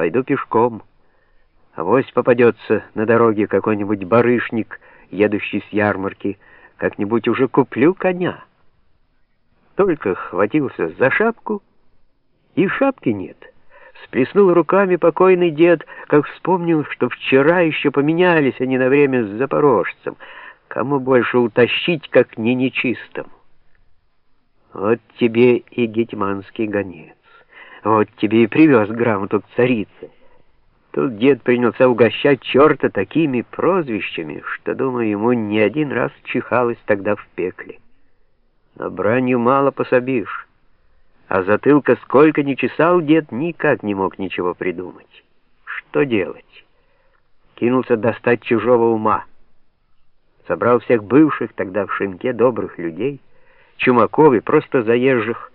пойду пешком. Авось попадется на дороге какой-нибудь барышник, едущий с ярмарки, как-нибудь уже куплю коня. Только хватился за шапку, и шапки нет. Сплеснул руками покойный дед, как вспомнил, что вчера еще поменялись они на время с запорожцем. Кому больше утащить, как не нечистому? Вот тебе и гетьманский гонец. Вот тебе и привез грамоту к царице. Тут дед принялся угощать черта такими прозвищами, что, думаю, ему не один раз чихалось тогда в пекле. Но бранью мало пособишь. А затылка сколько ни чесал дед, никак не мог ничего придумать. Что делать? Кинулся достать чужого ума. Собрал всех бывших тогда в шинке добрых людей, чумаков и просто заезжих,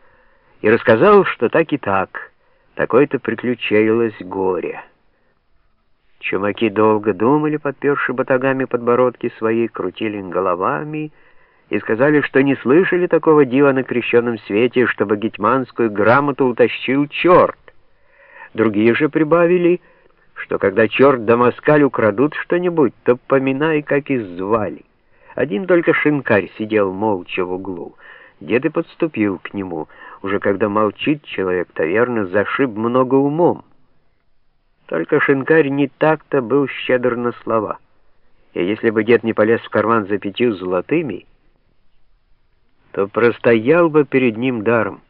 и рассказал, что так и так, такое-то приключилось горе. Чумаки долго думали, подперши батагами подбородки свои, крутили головами и сказали, что не слышали такого дива на крещенном свете, чтобы гетьманскую грамоту утащил черт. Другие же прибавили, что когда черт да москаль украдут что-нибудь, то поминай, как и звали. Один только шинкарь сидел молча в углу. Дед и подступил к нему. Уже когда молчит человек, то верно зашиб много умом. Только шинкарь не так-то был щедр на слова. И если бы дед не полез в карман за пятью золотыми, то простоял бы перед ним даром.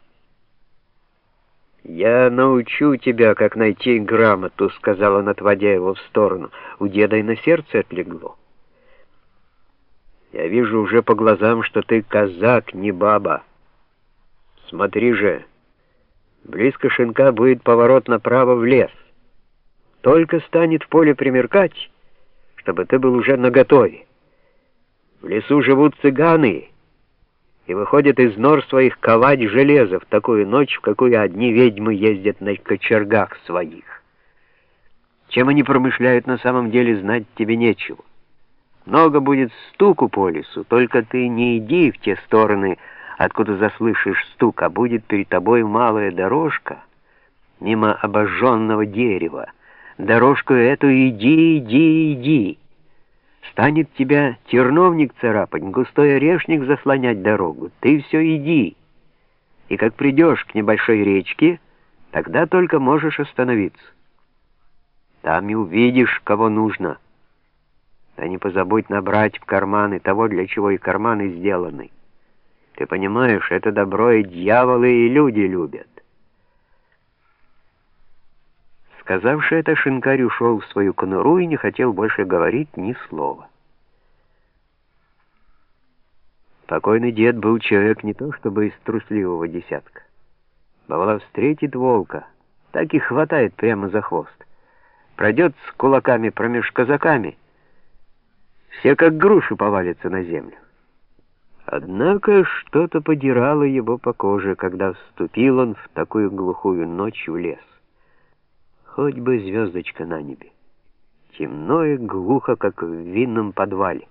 «Я научу тебя, как найти грамоту», — сказал он, отводя его в сторону. У деда и на сердце отлегло. «Я вижу уже по глазам, что ты казак, не баба. Смотри же, близко шинка будет поворот направо в лес». Только станет в поле примеркать, чтобы ты был уже наготове. В лесу живут цыганы и выходят из нор своих ковать железо в такую ночь, в какую одни ведьмы ездят на кочергах своих. Чем они промышляют на самом деле, знать тебе нечего. Много будет стуку по лесу, только ты не иди в те стороны, откуда заслышишь стук, а будет перед тобой малая дорожка мимо обожженного дерева, дорожку эту иди, иди, иди. Станет тебя терновник царапать, густой орешник заслонять дорогу. Ты все иди. И как придешь к небольшой речке, тогда только можешь остановиться. Там и увидишь, кого нужно. Да не позабудь набрать в карманы того, для чего и карманы сделаны. Ты понимаешь, это добро и дьяволы, и люди любят. Сказавший это, шинкарь ушел в свою конуру и не хотел больше говорить ни слова. Покойный дед был человек не то чтобы из трусливого десятка. Бывало, встретит волка, так и хватает прямо за хвост. Пройдет с кулаками промеж казаками, все как груши повалятся на землю. Однако что-то подирало его по коже, когда вступил он в такую глухую ночь в лес. Хоть бы звездочка на небе. Темно и глухо, как в винном подвале.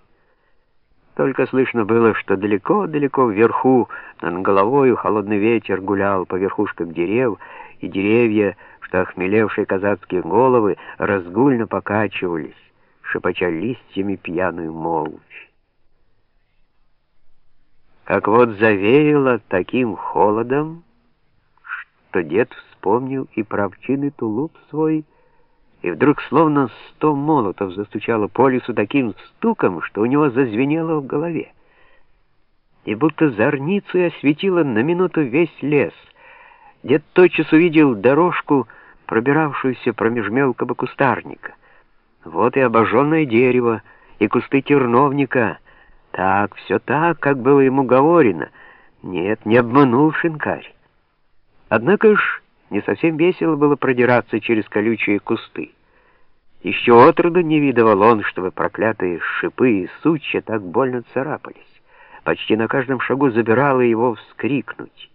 Только слышно было, что далеко-далеко вверху, над головою холодный ветер гулял по верхушкам дерев, и деревья, что охмелевшие казацкие головы, разгульно покачивались, шепоча листьями пьяную молвь. Как вот завеяло таким холодом, что дед вспомнил и про овчинный тулуп свой, и вдруг словно сто молотов застучало по лесу таким стуком, что у него зазвенело в голове. И будто зорницей осветило на минуту весь лес. Дед тотчас увидел дорожку, пробиравшуюся промеж мелкого кустарника. Вот и обожженное дерево, и кусты терновника. Так, все так, как было ему говорено. Нет, не обманул шинкарь. Однако ж не совсем весело было продираться через колючие кусты. Еще отроду не видывал он, чтобы проклятые шипы и сучья так больно царапались. Почти на каждом шагу забирало его вскрикнуть.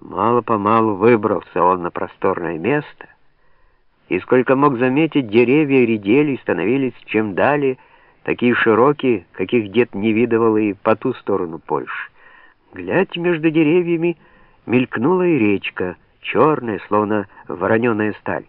Мало-помалу выбрался он на просторное место, и сколько мог заметить, деревья редели и становились чем далее, такие широкие, каких дед не видывал и по ту сторону Польши. Глядь между деревьями, мелькнула и речка, черная, словно вороненая сталь.